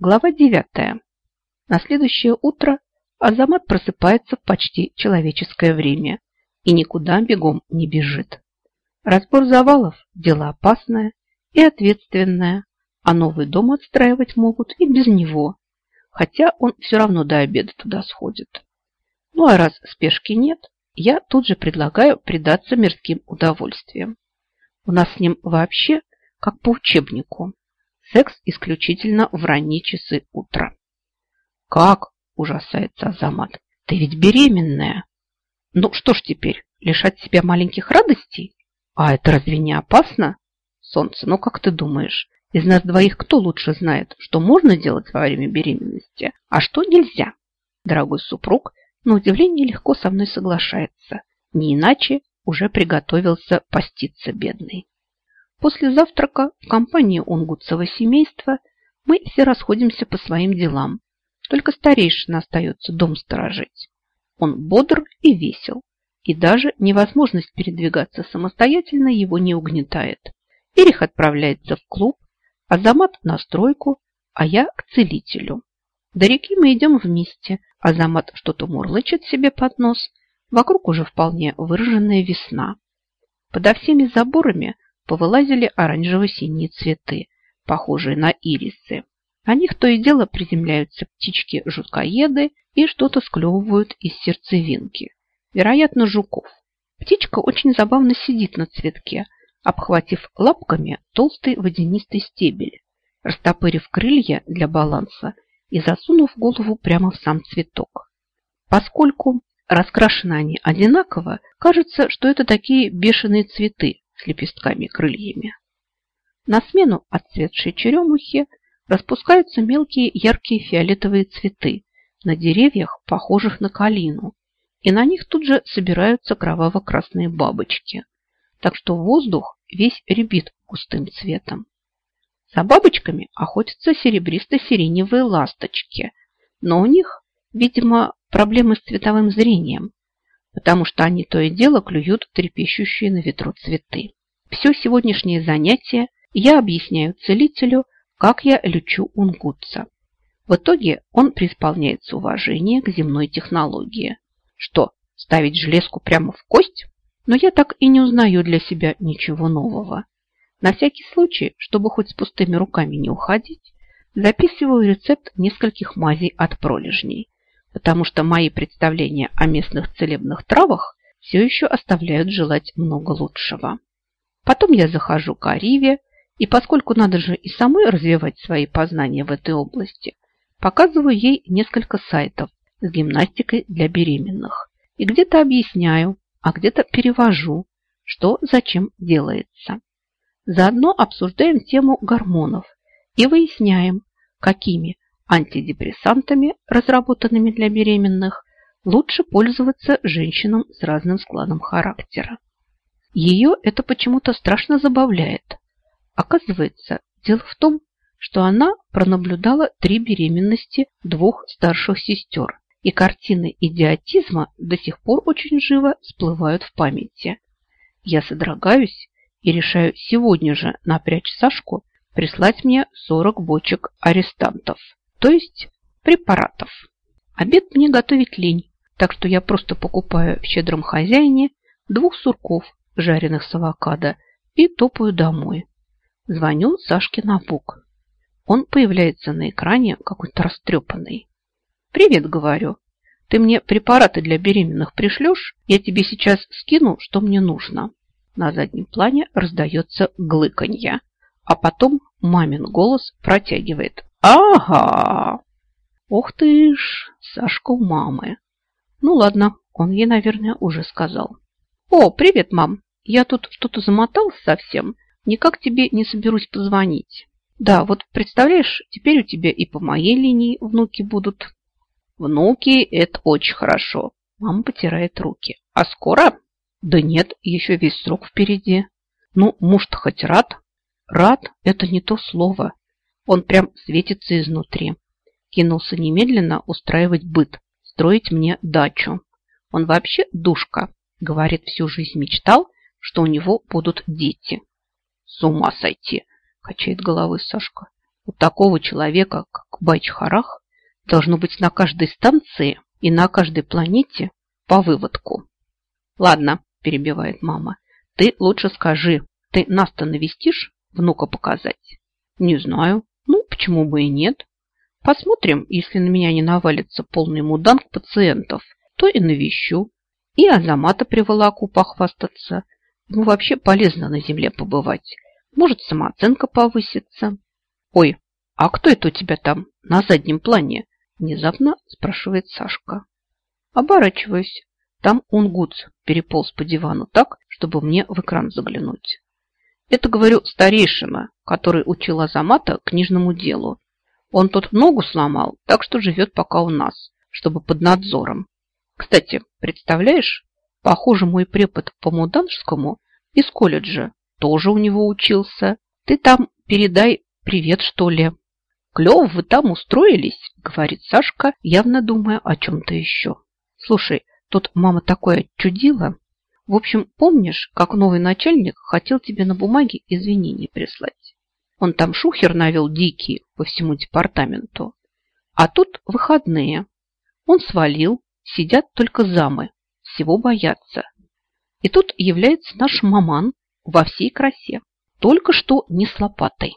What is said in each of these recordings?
Глава девятая. На следующее утро Азамат просыпается в почти человеческое время и никуда бегом не бежит. Разбор завалов – дело опасное и ответственное, а новый дом отстраивать могут и без него, хотя он все равно до обеда туда сходит. Ну а раз спешки нет, я тут же предлагаю предаться мирским удовольствиям. У нас с ним вообще как по учебнику. Секс исключительно в ранние часы утра. «Как?» – ужасается Азамат. «Ты ведь беременная!» «Ну что ж теперь, лишать себя маленьких радостей? А это разве не опасно?» «Солнце, ну как ты думаешь, из нас двоих кто лучше знает, что можно делать во время беременности, а что нельзя?» Дорогой супруг, на удивление, легко со мной соглашается. Не иначе уже приготовился поститься бедный. После завтрака в компании Унгутцева семейства мы все расходимся по своим делам. Только старейшина остается дом сторожить. Он бодр и весел, и даже невозможность передвигаться самостоятельно его не угнетает. Эрих отправляется в клуб, Азамат на стройку, а я к целителю. До реки мы идем вместе. Азамат что-то мурлычет себе под нос. Вокруг уже вполне выраженная весна. Подо всеми заборами повылазили оранжево-синие цветы, похожие на ирисы. На них то и дело приземляются птички-жуткоеды и что-то склевывают из сердцевинки. Вероятно, жуков. Птичка очень забавно сидит на цветке, обхватив лапками толстый водянистый стебель, растопырив крылья для баланса и засунув голову прямо в сам цветок. Поскольку раскрашены они одинаково, кажется, что это такие бешеные цветы, с лепестками и крыльями. На смену отцветшей черемухи распускаются мелкие яркие фиолетовые цветы на деревьях, похожих на калину, и на них тут же собираются кроваво-красные бабочки, так что воздух весь рябит густым цветом. За бабочками охотятся серебристо-сиреневые ласточки, но у них, видимо, проблемы с цветовым зрением, потому что они то и дело клюют трепещущие на ветру цветы. Все сегодняшнее занятие я объясняю целителю, как я лечу унгутца. В итоге он преисполняется уважение к земной технологии. Что, ставить железку прямо в кость? Но я так и не узнаю для себя ничего нового. На всякий случай, чтобы хоть с пустыми руками не уходить, записываю рецепт нескольких мазей от пролежней потому что мои представления о местных целебных травах все еще оставляют желать много лучшего. Потом я захожу к Ариве, и поскольку надо же и самой развивать свои познания в этой области, показываю ей несколько сайтов с гимнастикой для беременных. И где-то объясняю, а где-то перевожу, что зачем делается. Заодно обсуждаем тему гормонов и выясняем, какими антидепрессантами, разработанными для беременных, лучше пользоваться женщинам с разным складом характера. Ее это почему-то страшно забавляет. Оказывается, дело в том, что она пронаблюдала три беременности двух старших сестер, и картины идиотизма до сих пор очень живо всплывают в памяти. Я содрогаюсь и решаю сегодня же напрячь Сашку прислать мне 40 бочек арестантов то есть препаратов. Обед мне готовить лень, так что я просто покупаю в щедром хозяине двух сурков, жареных с авокадо, и топаю домой. Звоню Сашке на бук. Он появляется на экране какой-то растрепанный. «Привет», — говорю. «Ты мне препараты для беременных пришлешь? Я тебе сейчас скину, что мне нужно». На заднем плане раздается глыканье, а потом мамин голос протягивает. Ага. Ух ты ж, Сашка у мамы. Ну ладно, он ей, наверное, уже сказал. О, привет, мам. Я тут что-то замотался совсем. Никак тебе не соберусь позвонить. Да, вот представляешь, теперь у тебя и по моей линии внуки будут. Внуки – это очень хорошо. Мама потирает руки. А скоро? Да нет, еще весь срок впереди. Ну, муж-то хоть рад? Рад – это не то слово. Он прям светится изнутри. Кинулся немедленно устраивать быт, строить мне дачу. Он вообще душка. Говорит, всю жизнь мечтал, что у него будут дети. С ума сойти, качает головой Сашка. У такого человека, как Байчхарах, должно быть на каждой станции и на каждой планете по выводку. Ладно, перебивает мама, ты лучше скажи, ты нас-то навестишь внука показать? Не знаю. Почему бы и нет? Посмотрим, если на меня не навалится полный муданг пациентов, то и навещу. И Азамата приволоку похвастаться. Ну, вообще полезно на земле побывать. Может, самооценка повысится. Ой, а кто это у тебя там на заднем плане? Внезапно спрашивает Сашка. Оборачиваюсь. Там Унгуц переполз по дивану так, чтобы мне в экран заглянуть. Это, говорю, старейшина, который учил Азамата книжному делу. Он тут ногу сломал, так что живет пока у нас, чтобы под надзором. Кстати, представляешь, похоже, мой препод по Муданжскому из колледжа тоже у него учился. Ты там передай привет, что ли. Клево вы там устроились, говорит Сашка, явно думая о чем-то еще. Слушай, тут мама такое чудила. В общем, помнишь, как новый начальник хотел тебе на бумаге извинения прислать? Он там шухер навел дикий по всему департаменту. А тут выходные. Он свалил, сидят только замы, всего боятся. И тут является наш маман во всей красе, только что не с лопатой.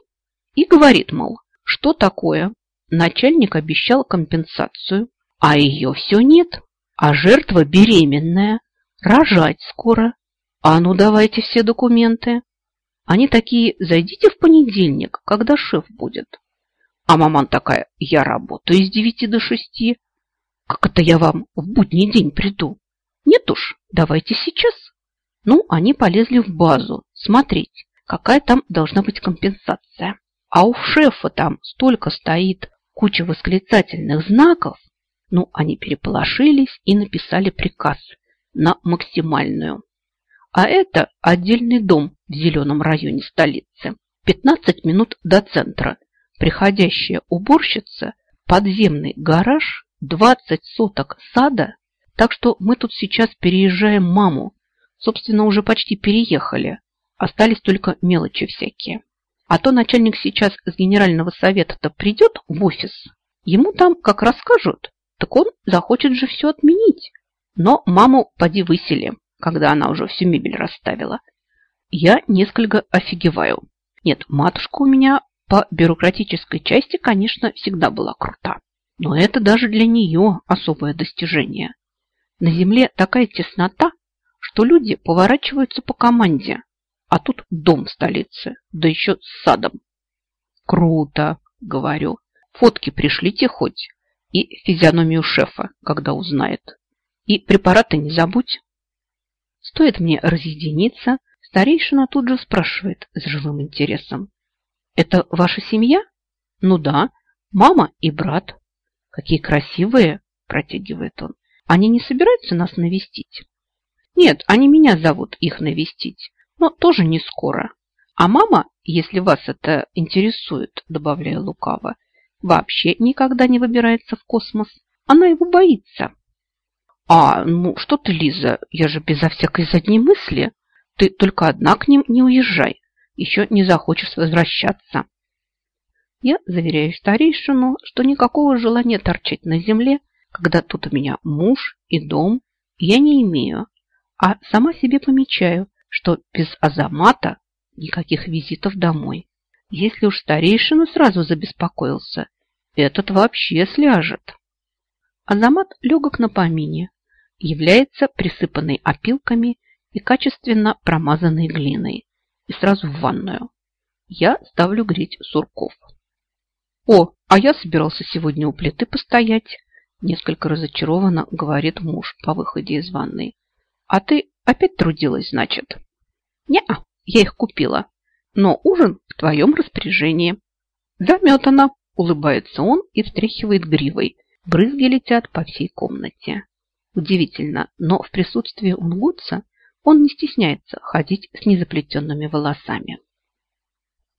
И говорит, мол, что такое? Начальник обещал компенсацию, а ее все нет, а жертва беременная. Рожать скоро. А ну давайте все документы. Они такие, зайдите в понедельник, когда шеф будет. А маман такая, я работаю с девяти до шести. Как это я вам в будний день приду? Нет уж, давайте сейчас. Ну, они полезли в базу смотреть, какая там должна быть компенсация. А у шефа там столько стоит куча восклицательных знаков. Ну, они переполошились и написали приказ – на максимальную. А это отдельный дом в зеленом районе столицы. 15 минут до центра. Приходящая уборщица, подземный гараж, 20 соток сада. Так что мы тут сейчас переезжаем маму. Собственно, уже почти переехали. Остались только мелочи всякие. А то начальник сейчас с генерального совета-то придет в офис. Ему там как расскажут, так он захочет же все отменить. Но маму поди высели, когда она уже всю мебель расставила. Я несколько офигеваю. Нет, матушка у меня по бюрократической части, конечно, всегда была крута. Но это даже для нее особое достижение. На земле такая теснота, что люди поворачиваются по команде. А тут дом в столице, да еще с садом. Круто, говорю. Фотки пришлите хоть. И физиономию шефа, когда узнает. И препараты не забудь. Стоит мне разъединиться, старейшина тут же спрашивает с живым интересом. Это ваша семья? Ну да, мама и брат. Какие красивые, протягивает он. Они не собираются нас навестить? Нет, они меня зовут их навестить, но тоже не скоро. А мама, если вас это интересует, добавляю лукаво, вообще никогда не выбирается в космос. Она его боится. А, ну что ты, Лиза, я же безо всякой задней мысли. Ты только одна к ним не уезжай. Еще не захочешь возвращаться. Я заверяю старейшину, что никакого желания торчать на земле, когда тут у меня муж и дом, я не имею. А сама себе помечаю, что без Азамата никаких визитов домой. Если уж старейшина сразу забеспокоился, этот вообще сляжет. Азамат легок на помине, является присыпанной опилками и качественно промазанной глиной. И сразу в ванную. Я ставлю греть сурков. «О, а я собирался сегодня у плиты постоять», несколько разочарованно говорит муж по выходе из ванной. «А ты опять трудилась, значит?» «Не-а, я их купила. Но ужин в твоем распоряжении». «Заметано», улыбается он и встряхивает гривой. Брызги летят по всей комнате. Удивительно, но в присутствии унгутца он не стесняется ходить с незаплетенными волосами.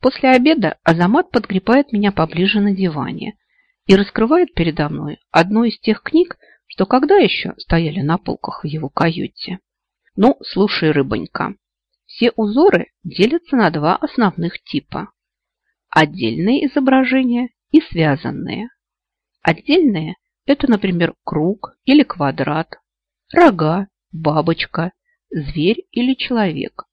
После обеда Азамат подгребает меня поближе на диване и раскрывает передо мной одну из тех книг, что когда еще стояли на полках в его каюте. Ну, слушай, рыбонька, все узоры делятся на два основных типа. Отдельные изображения и связанные. Отдельные – это, например, круг или квадрат, рога, бабочка, зверь или человек.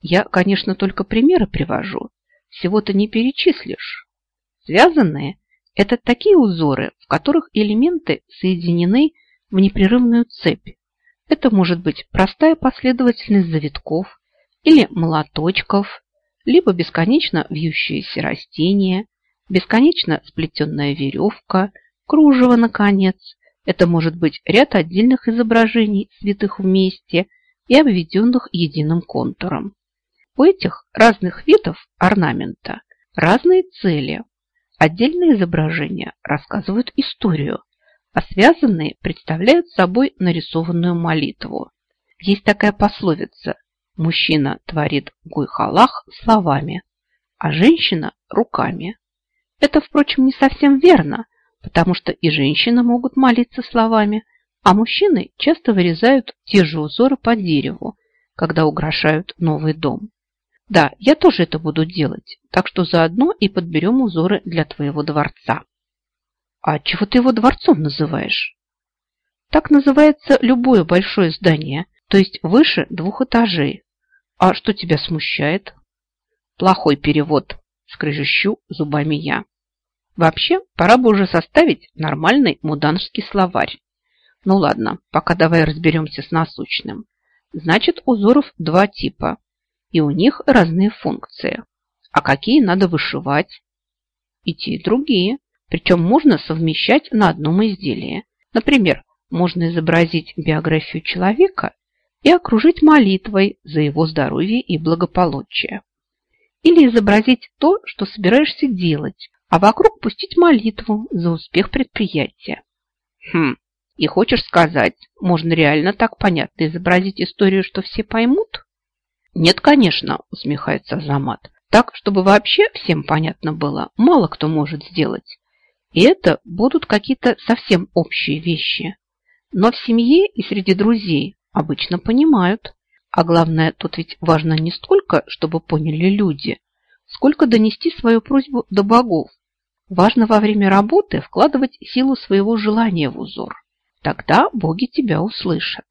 Я, конечно, только примеры привожу, всего-то не перечислишь. Связанные – это такие узоры, в которых элементы соединены в непрерывную цепь. Это может быть простая последовательность завитков или молоточков, либо бесконечно вьющиеся растения, бесконечно сплетенная веревка, кружево, наконец. Это может быть ряд отдельных изображений, святых вместе и обведенных единым контуром. У этих разных видов орнамента разные цели. Отдельные изображения рассказывают историю, а связанные представляют собой нарисованную молитву. Есть такая пословица «Мужчина творит гуйхалах словами, а женщина – руками». Это, впрочем, не совсем верно, потому что и женщины могут молиться словами, а мужчины часто вырезают те же узоры по дереву, когда украшают новый дом. Да, я тоже это буду делать, так что заодно и подберем узоры для твоего дворца. А чего ты его дворцом называешь? Так называется любое большое здание, то есть выше двух этажей. А что тебя смущает? Плохой перевод, скрежещу зубами я. Вообще, пора бы уже составить нормальный муданский словарь. Ну ладно, пока давай разберемся с насущным. Значит, узоров два типа и у них разные функции. А какие надо вышивать? И те, и другие. Причем можно совмещать на одном изделии. Например, можно изобразить биографию человека и окружить молитвой за его здоровье и благополучие. Или изобразить то, что собираешься делать, а вокруг пустить молитву за успех предприятия. Хм, и хочешь сказать, можно реально так понятно изобразить историю, что все поймут? Нет, конечно, усмехается Азамат. Так, чтобы вообще всем понятно было, мало кто может сделать. И это будут какие-то совсем общие вещи. Но в семье и среди друзей обычно понимают. А главное, тут ведь важно не столько, чтобы поняли люди, сколько донести свою просьбу до богов. Важно во время работы вкладывать силу своего желания в узор. Тогда боги тебя услышат.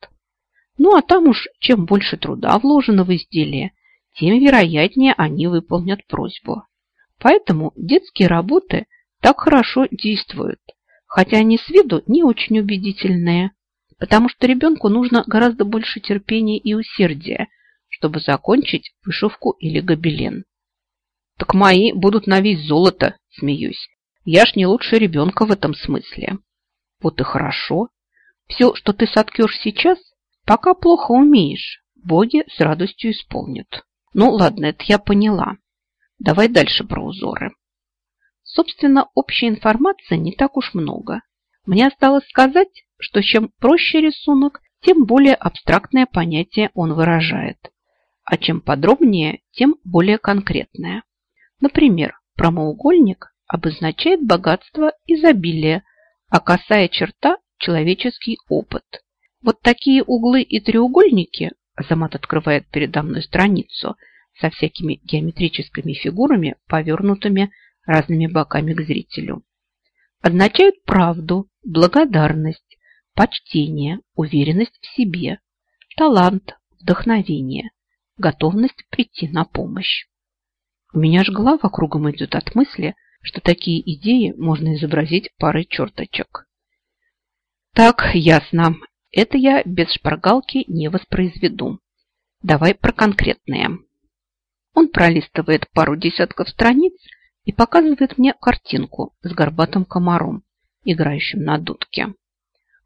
Ну, а там уж чем больше труда вложено в изделие, тем вероятнее они выполнят просьбу. Поэтому детские работы так хорошо действуют, хотя они с виду не очень убедительные, потому что ребенку нужно гораздо больше терпения и усердия, чтобы закончить вышивку или гобелен. Так мои будут на весь золото, смеюсь. Я ж не лучше ребенка в этом смысле. Вот и хорошо. Все, что ты соткешь сейчас, Пока плохо умеешь, боги с радостью исполнят. Ну ладно, это я поняла. Давай дальше про узоры. Собственно, общей информации не так уж много. Мне осталось сказать, что чем проще рисунок, тем более абстрактное понятие он выражает. А чем подробнее, тем более конкретное. Например, прямоугольник обозначает богатство изобилие, а косая черта – человеческий опыт. Вот такие углы и треугольники, Азамат открывает передо мной страницу со всякими геометрическими фигурами, повернутыми разными боками к зрителю, означают правду, благодарность, почтение, уверенность в себе, талант, вдохновение, готовность прийти на помощь. У меня ж голова кругом идет от мысли, что такие идеи можно изобразить парой черточек. Так, ясно. Это я без шпаргалки не воспроизведу. Давай про конкретные. Он пролистывает пару десятков страниц и показывает мне картинку с горбатым комаром, играющим на дудке.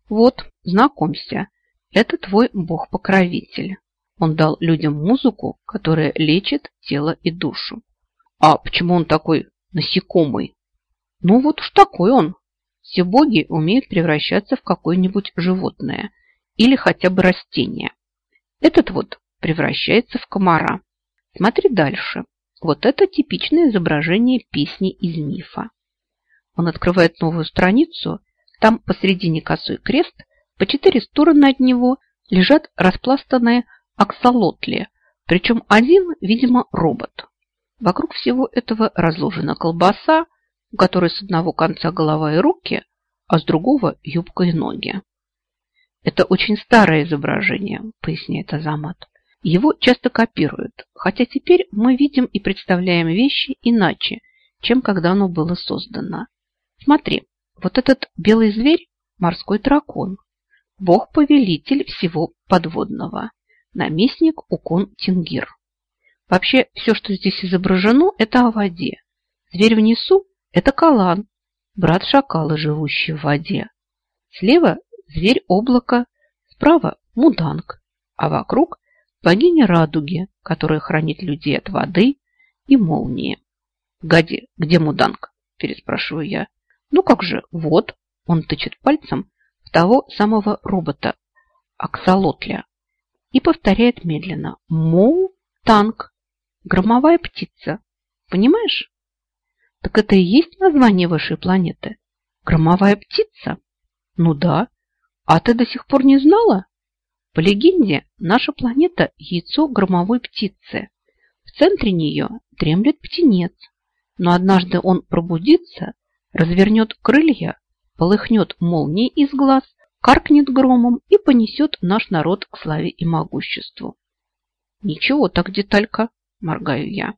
Вот, знакомься, это твой бог-покровитель. Он дал людям музыку, которая лечит тело и душу. А почему он такой насекомый? Ну вот уж такой он, все боги умеют превращаться в какое-нибудь животное или хотя бы растение. Этот вот превращается в комара. Смотри дальше. Вот это типичное изображение песни из мифа. Он открывает новую страницу. Там посередине косой крест, по четыре стороны от него лежат распластанные аксолотли, причем один, видимо, робот. Вокруг всего этого разложена колбаса, у которой с одного конца голова и руки, а с другого юбка и ноги. Это очень старое изображение, поясняет Азамат. Его часто копируют, хотя теперь мы видим и представляем вещи иначе, чем когда оно было создано. Смотри, вот этот белый зверь – морской дракон, бог-повелитель всего подводного, наместник Укон-Тингир. Вообще, все, что здесь изображено, это о воде. Зверь внизу – это Калан, брат шакала, живущий в воде. Слева – зверь облака, справа – Муданг, а вокруг – богиня радуги, которая хранит людей от воды и молнии. «Гади, где Муданг?» – переспрашиваю я. «Ну как же, вот!» – он тычет пальцем в того самого робота, Аксолотля, и повторяет медленно. «Моу-танк, громовая птица. Понимаешь?» Так это и есть название вашей планеты? Громовая птица? Ну да. А ты до сих пор не знала? По легенде, наша планета – яйцо громовой птицы. В центре нее дремлет птенец. Но однажды он пробудится, развернет крылья, полыхнет молнией из глаз, каркнет громом и понесет наш народ к славе и могуществу. Ничего так деталька, моргаю я.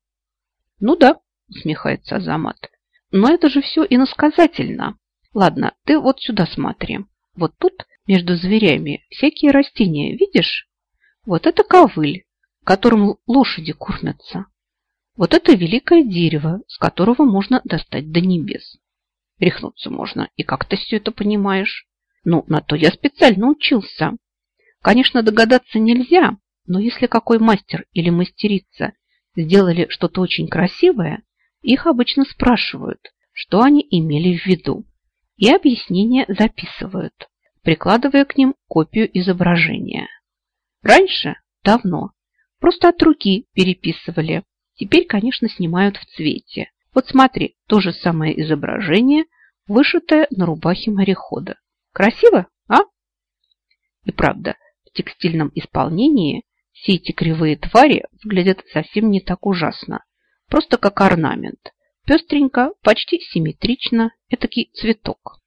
Ну да, усмехается Азамат. Но это же все иносказательно. Ладно, ты вот сюда смотри. Вот тут между зверями всякие растения, видишь? Вот это ковыль, которым лошади кормятся. Вот это великое дерево, с которого можно достать до небес. Рехнуться можно, и как ты все это понимаешь? Ну, на то я специально учился. Конечно, догадаться нельзя, но если какой мастер или мастерица сделали что-то очень красивое, их обычно спрашивают, что они имели в виду, и объяснения записывают, прикладывая к ним копию изображения. Раньше, давно, просто от руки переписывали, теперь, конечно, снимают в цвете. Вот смотри, то же самое изображение, вышитое на рубахе морехода. Красиво, а? И правда, в текстильном исполнении все эти кривые твари выглядят совсем не так ужасно, просто как орнамент. Пестренько, почти симметрично, этакий цветок.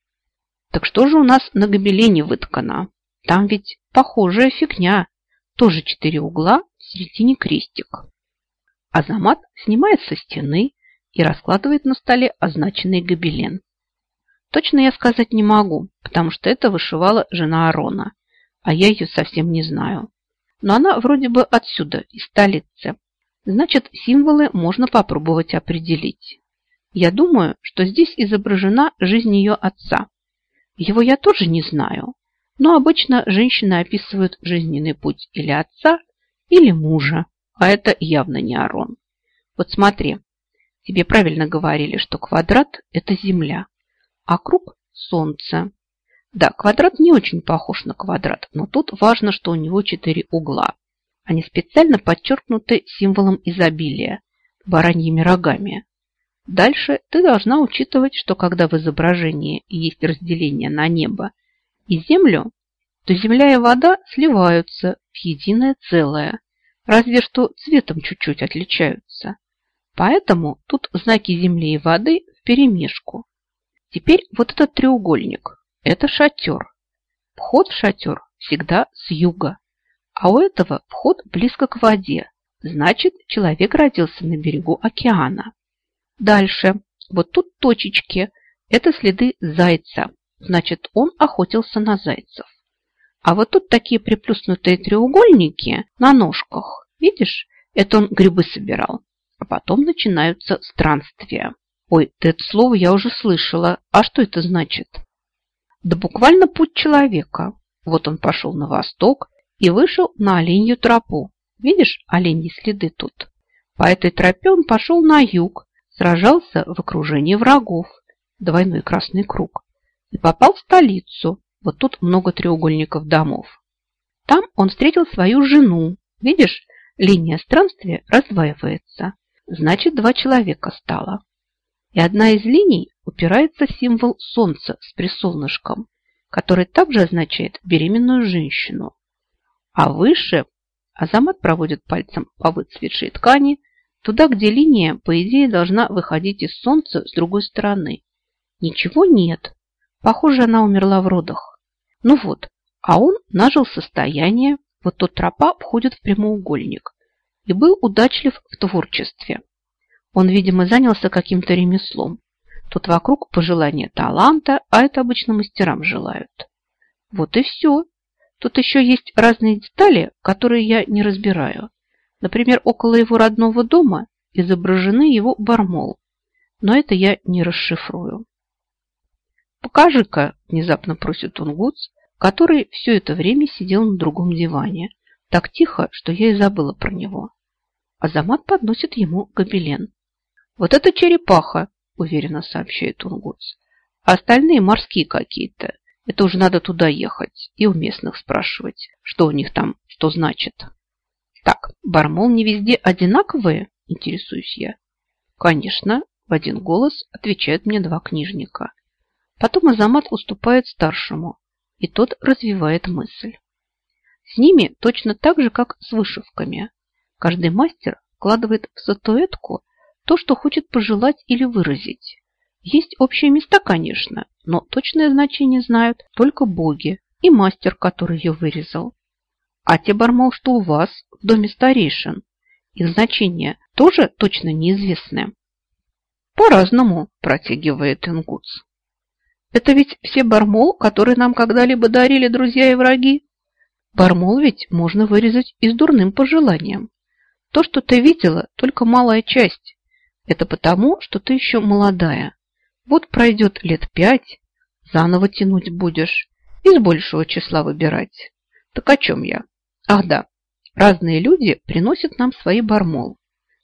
Так что же у нас на гобелене выткано? Там ведь похожая фигня. Тоже четыре угла, в середине крестик. Азамат снимает со стены и раскладывает на столе означенный гобелен. Точно я сказать не могу, потому что это вышивала жена Арона, а я ее совсем не знаю. Но она вроде бы отсюда, из столицы, Значит, символы можно попробовать определить. Я думаю, что здесь изображена жизнь ее отца. Его я тоже не знаю, но обычно женщины описывают жизненный путь или отца, или мужа, а это явно не Арон. Вот смотри, тебе правильно говорили, что квадрат – это Земля, а круг – Солнце. Да, квадрат не очень похож на квадрат, но тут важно, что у него четыре угла. Они специально подчеркнуты символом изобилия – бараньими рогами. Дальше ты должна учитывать, что когда в изображении есть разделение на небо и землю, то земля и вода сливаются в единое целое, разве что цветом чуть-чуть отличаются. Поэтому тут знаки земли и воды вперемешку. Теперь вот этот треугольник – это шатер. Вход в шатер всегда с юга. А у этого вход близко к воде. Значит, человек родился на берегу океана. Дальше. Вот тут точечки. Это следы зайца. Значит, он охотился на зайцев. А вот тут такие приплюснутые треугольники на ножках. Видишь? Это он грибы собирал. А потом начинаются странствия. Ой, это слово я уже слышала. А что это значит? Да буквально путь человека. Вот он пошел на восток, и вышел на оленью тропу. Видишь оленьи следы тут? По этой тропе он пошел на юг, сражался в окружении врагов, двойной красный круг, и попал в столицу. Вот тут много треугольников домов. Там он встретил свою жену. Видишь, линия странствия раздваивается. Значит, два человека стало. И одна из линий упирается в символ солнца с присолнышком, который также означает беременную женщину. А выше Азамат проводит пальцем по выцветшей ткани, Туда, где линия, по идее, должна выходить из солнца с другой стороны. Ничего нет. Похоже, она умерла в родах. Ну вот, а он нажил состояние, вот тот тропа входит в прямоугольник и был удачлив в творчестве. Он, видимо, занялся каким-то ремеслом. Тут вокруг пожелания таланта, а это обычно мастерам желают. Вот и все. Тут еще есть разные детали, которые я не разбираю. Например, около его родного дома изображены его бармол, но это я не расшифрую. «Покажи-ка», – внезапно просит Гуц, который все это время сидел на другом диване, так тихо, что я и забыла про него. Азамат подносит ему гобелен. «Вот это черепаха», – уверенно сообщает Унгутс. «А остальные морские какие-то. Это уже надо туда ехать и у местных спрашивать, что у них там, что значит». «Так, бармол не везде одинаковые?» – интересуюсь я. «Конечно», – в один голос отвечают мне два книжника. Потом Азамат уступает старшему, и тот развивает мысль. С ними точно так же, как с вышивками. Каждый мастер вкладывает в статуэтку то, что хочет пожелать или выразить. Есть общие места, конечно, но точное значение знают только боги и мастер, который ее вырезал. А те бармал, что у вас в доме старейшин, их значение тоже точно неизвестны. По-разному, протягивает Ингуц. Это ведь все бармол, которые нам когда-либо дарили друзья и враги. Бармол ведь можно вырезать и с дурным пожеланием. То, что ты видела, только малая часть. Это потому, что ты еще молодая. Вот пройдет лет пять, заново тянуть будешь, из большего числа выбирать. Так о чем я? Ах да, разные люди приносят нам свои бармол.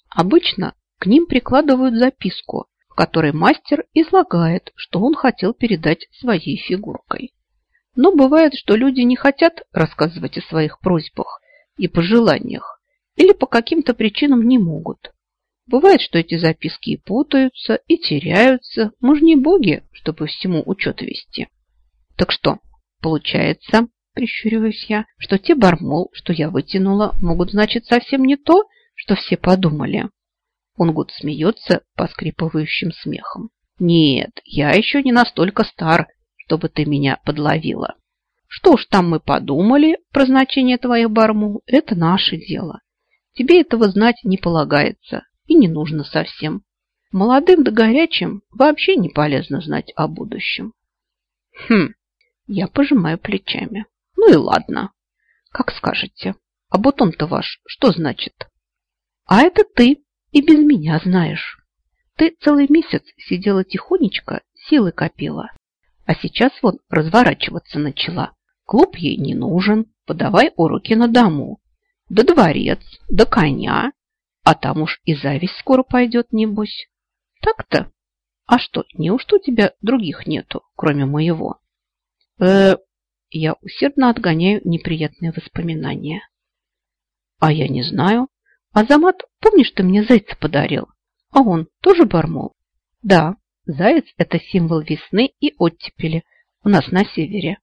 Обычно к ним прикладывают записку, в которой мастер излагает, что он хотел передать своей фигуркой. Но бывает, что люди не хотят рассказывать о своих просьбах и пожеланиях, или по каким-то причинам не могут. Бывает, что эти записки и путаются, и теряются. Мы же не боги, чтобы всему учет вести. Так что, получается, прищуриваюсь я, что те бармол, что я вытянула, могут значить совсем не то, что все подумали. Унгут смеется поскрипывающим смехом. Нет, я еще не настолько стар, чтобы ты меня подловила. Что ж там мы подумали про значение твоих бармул, это наше дело. Тебе этого знать не полагается и не нужно совсем. Молодым да горячим вообще не полезно знать о будущем. Хм, я пожимаю плечами. Ну и ладно. Как скажете. А бутон-то ваш что значит? А это ты, и без меня знаешь. Ты целый месяц сидела тихонечко, силы копила. А сейчас вот разворачиваться начала. Клуб ей не нужен, подавай уроки на дому. Да дворец, да коня. А там уж и зависть скоро пойдет, небось. Так-то? А что, неужто у тебя других нету, кроме моего? э Я усердно отгоняю неприятные воспоминания. А я не знаю. Азамат, помнишь, ты мне зайца подарил? А он тоже бармол? Да, заяц – это символ весны и оттепели у нас на севере.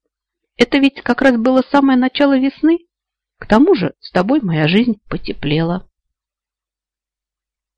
Это ведь как раз было самое начало весны. К тому же с тобой моя жизнь потеплела.